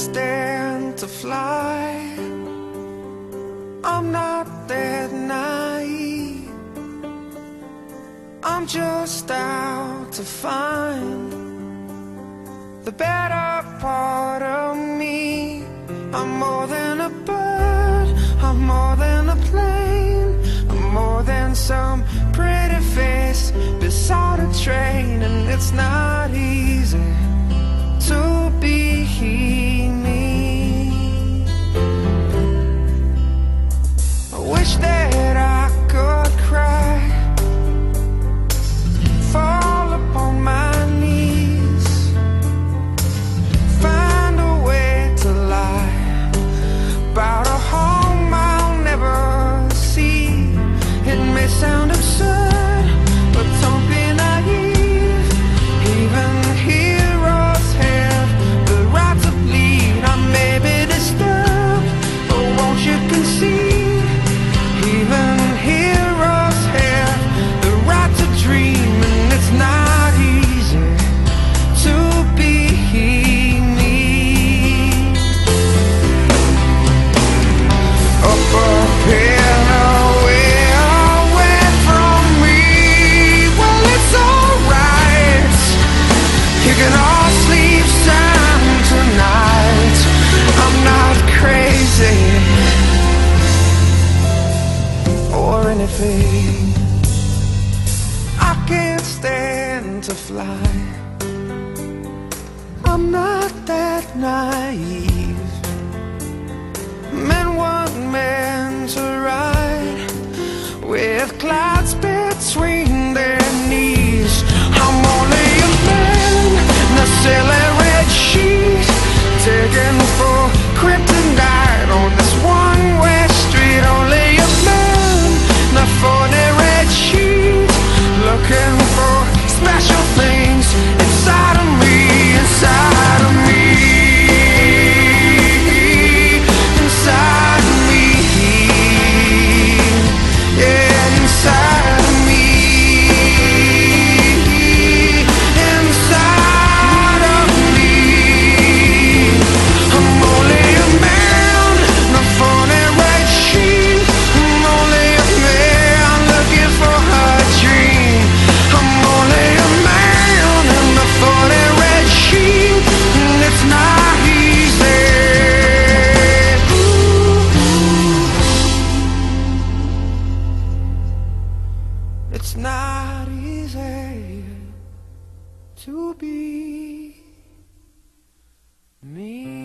Stand to fly. I'm not that naive. I'm just out to find The better part of me. I'm more than wish that I can't stand to fly. I'm not that naive. not easy to be me.